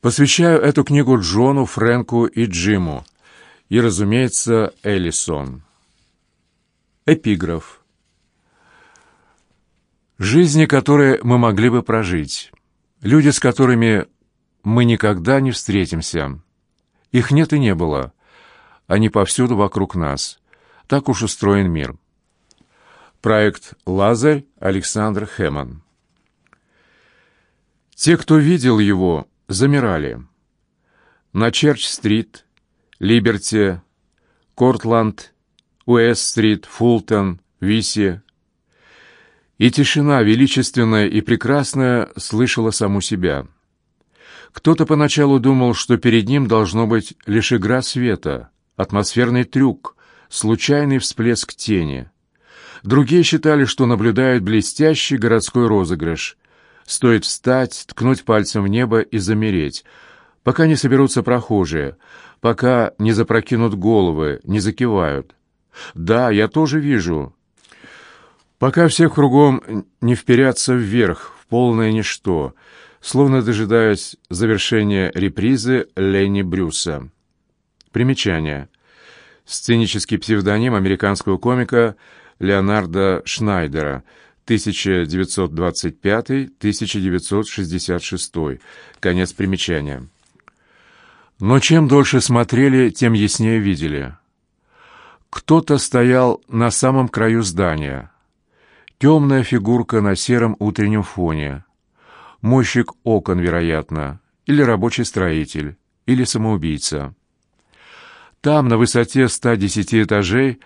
Посвящаю эту книгу Джону, Фрэнку и Джиму. И, разумеется, Эллисон. Эпиграф. Жизни, которые мы могли бы прожить. Люди, с которыми мы никогда не встретимся. Их нет и не было. Они повсюду вокруг нас. Так уж устроен мир. Проект «Лазарь» Александр Хэммон. Те, кто видел его, замирали. На Черч-стрит, Либерти, Кортланд, Уэст-стрит, Фултон, Виси. И тишина, величественная и прекрасная, слышала саму себя. Кто-то поначалу думал, что перед ним должно быть лишь игра света, атмосферный трюк, случайный всплеск тени. Другие считали, что наблюдают блестящий городской розыгрыш — Стоит встать, ткнуть пальцем в небо и замереть, пока не соберутся прохожие, пока не запрокинут головы, не закивают. Да, я тоже вижу. Пока всех кругом не вперятся вверх, в полное ничто, словно дожидаясь завершения репризы Ленни Брюса. Примечание. Сценический псевдоним американского комика Леонарда Шнайдера – 1925-1966. Конец примечания. Но чем дольше смотрели, тем яснее видели. Кто-то стоял на самом краю здания. Темная фигурка на сером утреннем фоне. Мойщик окон, вероятно, или рабочий строитель, или самоубийца. Там, на высоте 110 этажей,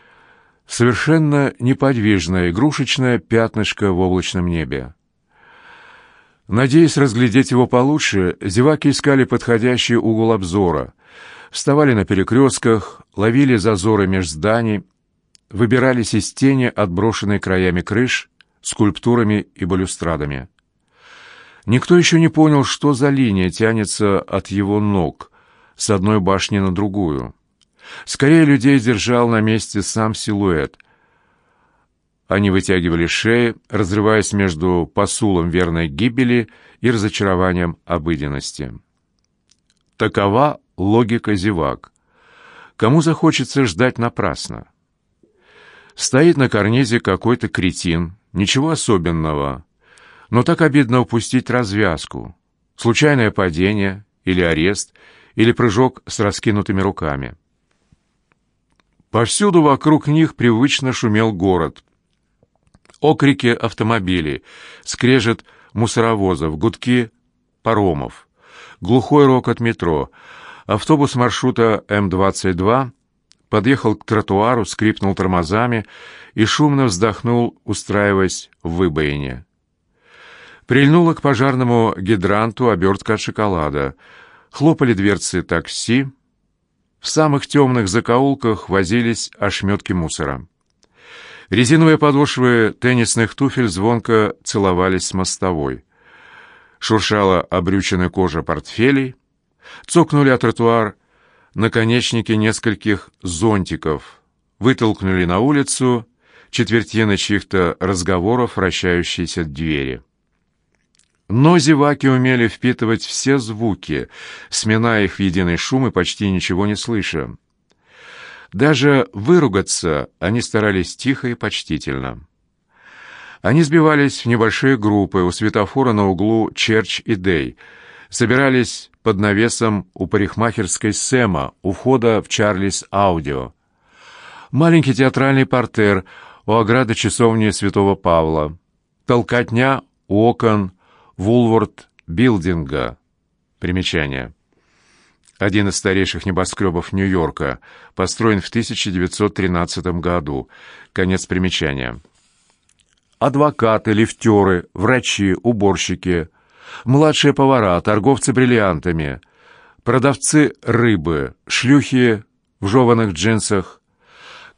совершенно неподвижное игрушечное пятнышко в облачном небе. Надеясь разглядеть его получше, зеваки искали подходящий угол обзора, вставали на перекрестках, ловили зазоры меж зданий, выбирались из тени, отброшенной краями крыш, скульптурами и балюстрадами. Никто еще не понял, что за линия тянется от его ног с одной башни на другую. Скорее людей держал на месте сам силуэт. Они вытягивали шеи, разрываясь между посулом верной гибели и разочарованием обыденности. Такова логика зевак. Кому захочется ждать напрасно? Стоит на карнизе какой-то кретин, ничего особенного, но так обидно упустить развязку, случайное падение или арест, или прыжок с раскинутыми руками. Повсюду вокруг них привычно шумел город. Окрики автомобилей, скрежет мусоровозов, гудки паромов, глухой рокот метро. Автобус маршрута М-22 подъехал к тротуару, скрипнул тормозами и шумно вздохнул, устраиваясь в выбоине. Прильнула к пожарному гидранту обертка от шоколада. Хлопали дверцы такси, в самых темных закоулках возились ошметки мусора. Резиновые подошвы теннисных туфель звонко целовались с мостовой. Шуршала обрюченная кожа портфелей, цокнули о тротуар наконечники нескольких зонтиков, вытолкнули на улицу четвертины чьих-то разговоров, вращающиеся двери. Но зеваки умели впитывать все звуки, сминая их в единый шум и почти ничего не слыша. Даже выругаться они старались тихо и почтительно. Они сбивались в небольшие группы у светофора на углу Черч и Дей, собирались под навесом у парикмахерской Сэма, у входа в Чарльз Аудио. Маленький театральный портер у ограды часовни Святого Павла. Толкотня у окон Вулворд Билдинга. Примечание. Один из старейших небоскребов Нью-Йорка, построен в 1913 году. Конец примечания. Адвокаты, лифтеры, врачи, уборщики, младшие повара, торговцы бриллиантами, продавцы рыбы, шлюхи в жеванных джинсах.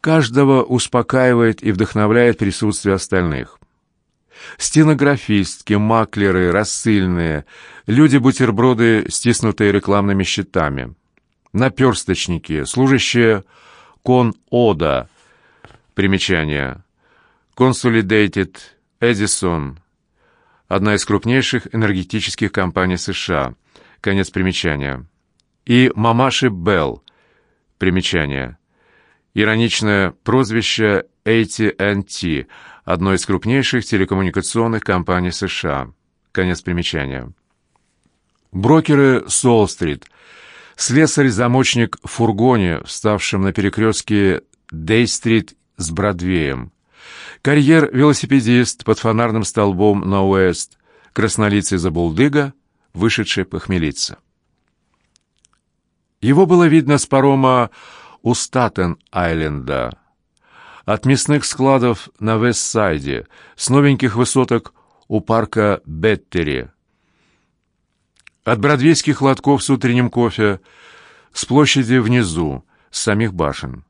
Каждого успокаивает и вдохновляет присутствие остальных стенографистки, маклеры, рассыльные, люди-бутерброды, стиснутые рекламными щитами, наперсточники, служащие кон-ода, примечание, Consolidated Edison, одна из крупнейших энергетических компаний США, конец примечания, и мамаши Белл, примечание. Ироничное прозвище AT&T, одной из крупнейших телекоммуникационных компаний США. Конец примечания. Брокеры Солл-стрит, слесарь-замочник в фургоне, вставшем на перекрестке Дей-стрит с Бродвеем, карьер-велосипедист под фонарным столбом на Уэст, краснолицый забулдыга, вышедший похмелиться. Его было видно с парома у Статен-Айленда, от мясных складов на Вестсайде, с новеньких высоток у парка Беттери, от бродвейских лотков с утренним кофе, с площади внизу, с самих башен.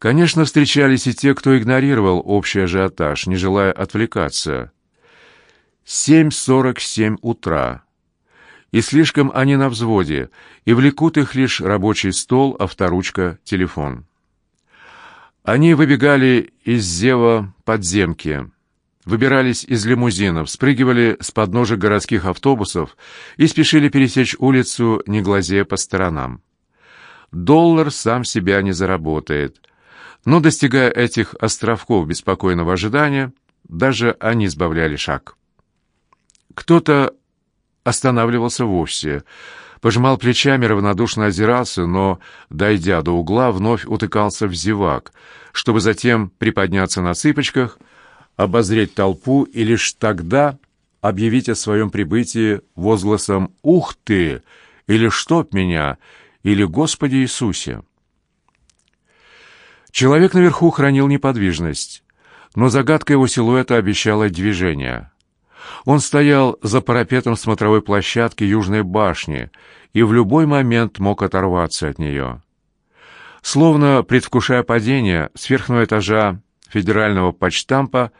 Конечно, встречались и те, кто игнорировал общий ажиотаж, не желая отвлекаться. 7.47 утра и слишком они на взводе, и влекут их лишь рабочий стол, авторучка, телефон. Они выбегали из зева подземки, выбирались из лимузинов, спрыгивали с подножек городских автобусов и спешили пересечь улицу, не глазея по сторонам. Доллар сам себя не заработает, но, достигая этих островков беспокойного ожидания, даже они сбавляли шаг. Кто-то останавливался вовсе. Пожимал плечами, равнодушно озирался, но, дойдя до угла, вновь утыкался в зевак, чтобы затем приподняться на цыпочках, обозреть толпу и лишь тогда объявить о своем прибытии возгласом «Ух ты!» или «Чтоб меня!» или «Господи Иисусе!». Человек наверху хранил неподвижность, но загадка его силуэта обещала движение. Он стоял за парапетом смотровой площадки Южной башни и в любой момент мог оторваться от нее. Словно предвкушая падение, с верхнего этажа федерального почтампа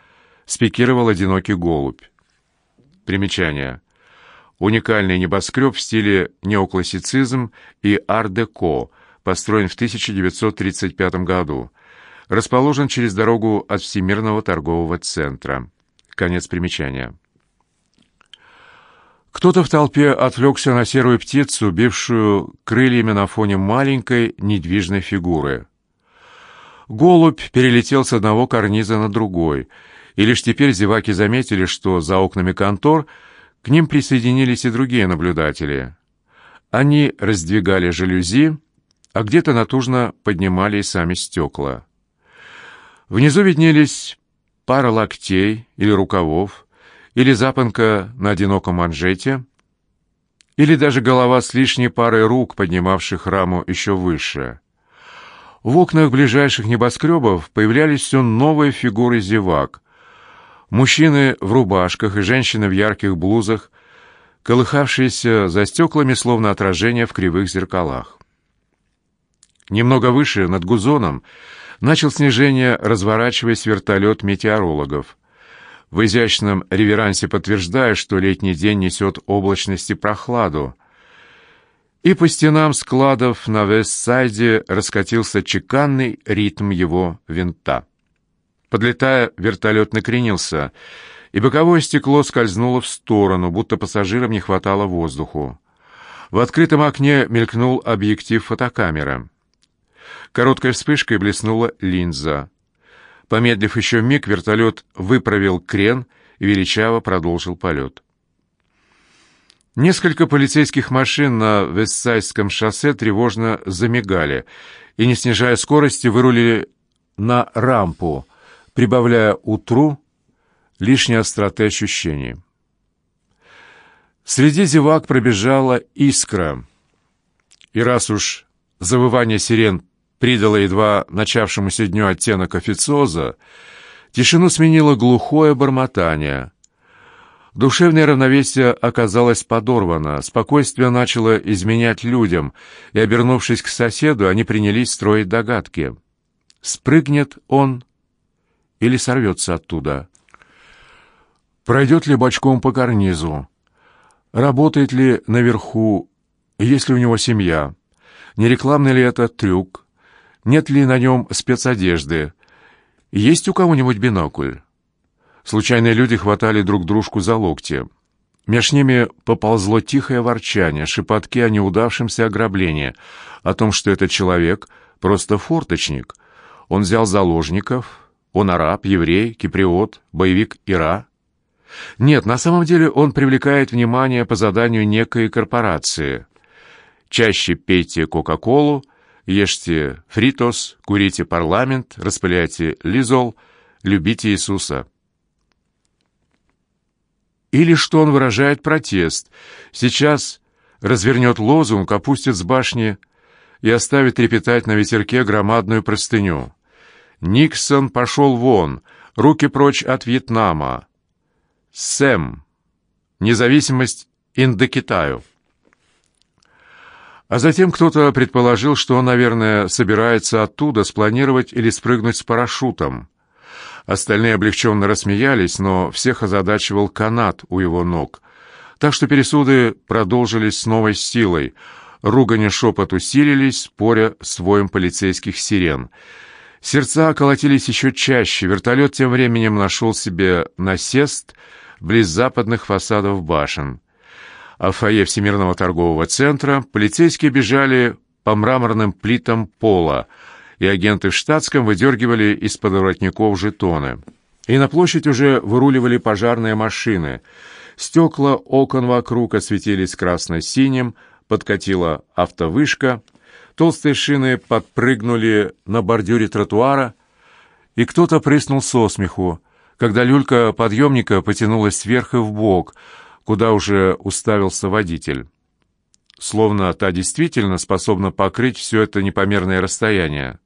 спикировал одинокий голубь. Примечание. Уникальный небоскреб в стиле неоклассицизм и ар-деко, построен в 1935 году. Расположен через дорогу от Всемирного торгового центра. Конец примечания. Кто-то в толпе отвлекся на серую птицу, бившую крыльями на фоне маленькой недвижной фигуры. Голубь перелетел с одного карниза на другой, и лишь теперь зеваки заметили, что за окнами контор к ним присоединились и другие наблюдатели. Они раздвигали жалюзи, а где-то натужно поднимали и сами стекла. Внизу виднелись пара локтей или рукавов, или запонка на одиноком манжете, или даже голова с лишней парой рук, поднимавших раму еще выше. В окнах ближайших небоскребов появлялись все новые фигуры зевак. Мужчины в рубашках и женщины в ярких блузах, колыхавшиеся за стеклами, словно отражения в кривых зеркалах. Немного выше, над Гузоном, начал снижение, разворачиваясь вертолет метеорологов в изящном реверансе подтверждая, что летний день несет облачность и прохладу. И по стенам складов на Вестсайде раскатился чеканный ритм его винта. Подлетая, вертолет накренился, и боковое стекло скользнуло в сторону, будто пассажирам не хватало воздуху. В открытом окне мелькнул объектив фотокамеры. Короткой вспышкой блеснула линза. Помедлив еще миг, вертолет выправил крен и величаво продолжил полет. Несколько полицейских машин на Вестсайдском шоссе тревожно замигали и, не снижая скорости, вырулили на рампу, прибавляя утру лишней остроты ощущений. Среди зевак пробежала искра, и раз уж завывание сирен придало едва начавшемуся дню оттенок официоза, тишину сменило глухое бормотание. Душевное равновесие оказалось подорвано, спокойствие начало изменять людям, и, обернувшись к соседу, они принялись строить догадки. Спрыгнет он или сорвется оттуда? Пройдет ли бочком по карнизу? Работает ли наверху? Есть ли у него семья? Не рекламный ли это трюк? Нет ли на нем спецодежды? Есть у кого-нибудь бинокль? Случайные люди хватали друг дружку за локти. Меж ними поползло тихое ворчание, шепотки о неудавшемся ограблении, о том, что этот человек просто форточник. Он взял заложников, он араб, еврей, киприот, боевик Ира. Нет, на самом деле он привлекает внимание по заданию некой корпорации. Чаще пейте Кока-Колу, ешьте фритос, курите парламент, распыляйте лизол, любите Иисуса. Или что он выражает протест. Сейчас развернет лозунг, опустит с башни и оставит трепетать на ветерке громадную простыню. Никсон пошел вон, руки прочь от Вьетнама. Сэм. Независимость Индокитаю. А затем кто-то предположил, что он, наверное, собирается оттуда спланировать или спрыгнуть с парашютом. Остальные облегченно рассмеялись, но всех озадачивал канат у его ног. Так что пересуды продолжились с новой силой. Ругань и шепот усилились, споря с воем полицейских сирен. Сердца колотились еще чаще. Вертолет тем временем нашел себе насест близ западных фасадов башен. В фойе Всемирного торгового центра полицейские бежали по мраморным плитам пола — и агенты в штатском выдергивали из-под воротников жетоны. И на площадь уже выруливали пожарные машины. Стекла окон вокруг осветились красно-синим, подкатила автовышка, толстые шины подпрыгнули на бордюре тротуара, и кто-то прыснул со смеху, когда люлька подъемника потянулась вверх и вбок, куда уже уставился водитель. Словно та действительно способна покрыть все это непомерное расстояние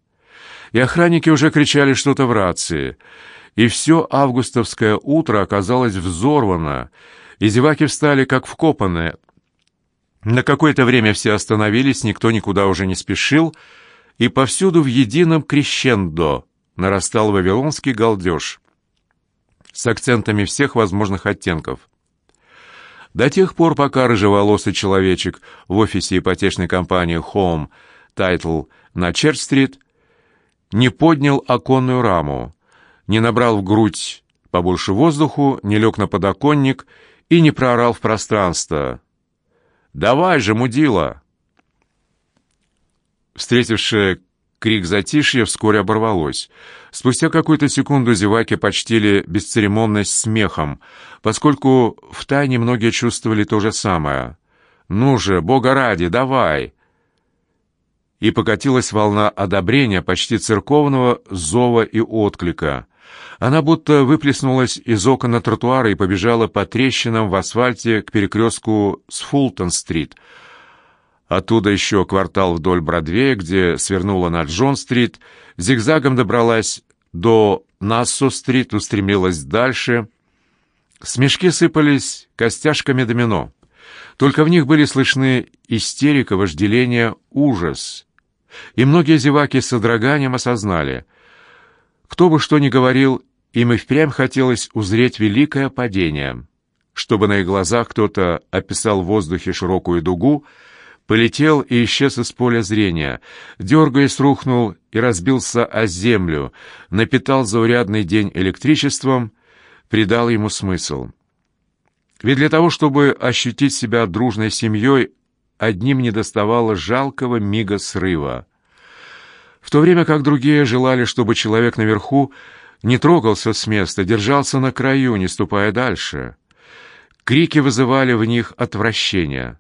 и охранники уже кричали что-то в рации. И все августовское утро оказалось взорвано, и зеваки встали как вкопанные. На какое-то время все остановились, никто никуда уже не спешил, и повсюду в едином крещендо нарастал вавилонский галдеж с акцентами всех возможных оттенков. До тех пор, пока рыжеволосый человечек в офисе ипотечной компании Home Title на Черч-стрит не поднял оконную раму, не набрал в грудь побольше воздуху, не лег на подоконник и не проорал в пространство. «Давай же, мудила!» Встретившее крик затишья вскоре оборвалось. Спустя какую-то секунду зеваки почтили бесцеремонность смехом, поскольку втайне многие чувствовали то же самое. «Ну же, бога ради, давай!» и покатилась волна одобрения, почти церковного зова и отклика. Она будто выплеснулась из окон на тротуара и побежала по трещинам в асфальте к перекрестку с Фултон-стрит. Оттуда еще квартал вдоль Бродвея, где свернула на Джон-стрит, зигзагом добралась до Нассо-стрит, устремилась дальше. Смешки сыпались костяшками домино. Только в них были слышны истерика, вожделение, ужас. И многие зеваки с содроганием осознали. Кто бы что ни говорил, им и впрямь хотелось узреть великое падение. Чтобы на их глазах кто-то описал в воздухе широкую дугу, полетел и исчез из поля зрения, дергаясь, рухнул и разбился о землю, напитал заурядный день электричеством, придал ему смысл. Ведь для того, чтобы ощутить себя дружной семьей, одним не доставало жалкого мига срыва. В то время как другие желали, чтобы человек наверху не трогался с места, держался на краю, не ступая дальше. Крики вызывали в них отвращение.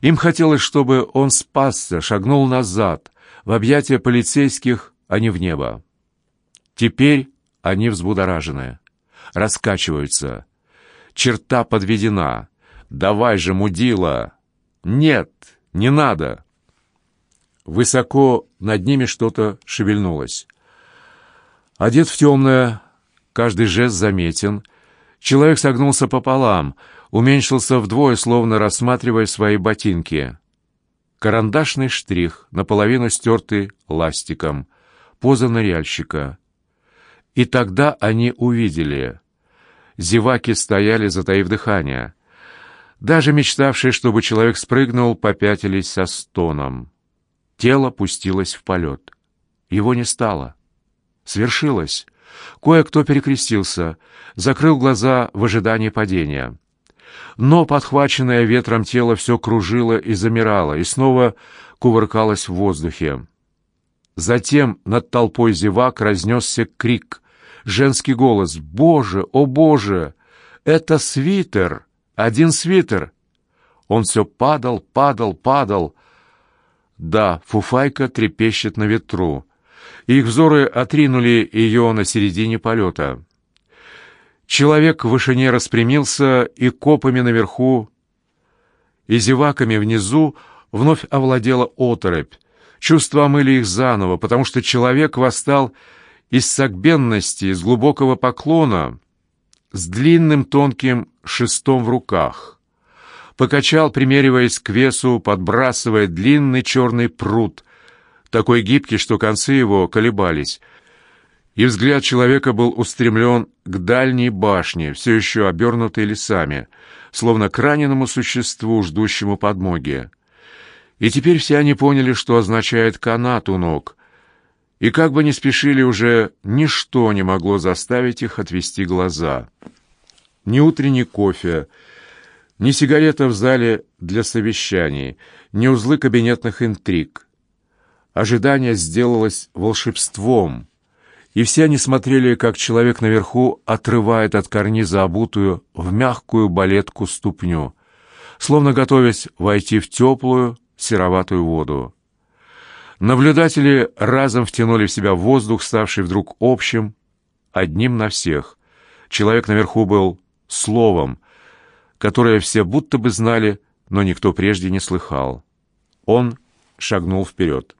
Им хотелось, чтобы он спасся, шагнул назад, в объятия полицейских, а не в небо. Теперь они взбудоражены, раскачиваются. Черта подведена. «Давай же, мудила!» «Нет, не надо!» Высоко над ними что-то шевельнулось. Одет в темное, каждый жест заметен. Человек согнулся пополам, уменьшился вдвое, словно рассматривая свои ботинки. Карандашный штрих, наполовину стертый ластиком, поза ныряльщика. И тогда они увидели. Зеваки стояли, затаив дыхание. Даже мечтавшие, чтобы человек спрыгнул, попятились со стоном. Тело пустилось в полет. Его не стало. Свершилось. Кое-кто перекрестился, закрыл глаза в ожидании падения. Но подхваченное ветром тело все кружило и замирало, и снова кувыркалось в воздухе. Затем над толпой зевак разнесся крик. Женский голос «Боже, о Боже! Это свитер! Один свитер!» Он все падал, падал, падал. Да, фуфайка трепещет на ветру. Их взоры отринули ее на середине полета. Человек в вышине распрямился, и копами наверху, и зеваками внизу вновь овладела оторопь. Чувства омыли их заново, потому что человек восстал из согбенности, из глубокого поклона, с длинным тонким шестом в руках. Покачал, примериваясь к весу, подбрасывая длинный черный пруд, такой гибкий, что концы его колебались — и взгляд человека был устремлен к дальней башне, все еще обернутой лесами, словно к раненому существу, ждущему подмоги. И теперь все они поняли, что означает канат у ног, и как бы ни спешили уже, ничто не могло заставить их отвести глаза. Ни утренний кофе, ни сигарета в зале для совещаний, ни узлы кабинетных интриг. Ожидание сделалось волшебством — и все они смотрели, как человек наверху отрывает от карниза обутую в мягкую балетку ступню, словно готовясь войти в теплую сероватую воду. Наблюдатели разом втянули в себя воздух, ставший вдруг общим, одним на всех. Человек наверху был словом, которое все будто бы знали, но никто прежде не слыхал. Он шагнул вперед.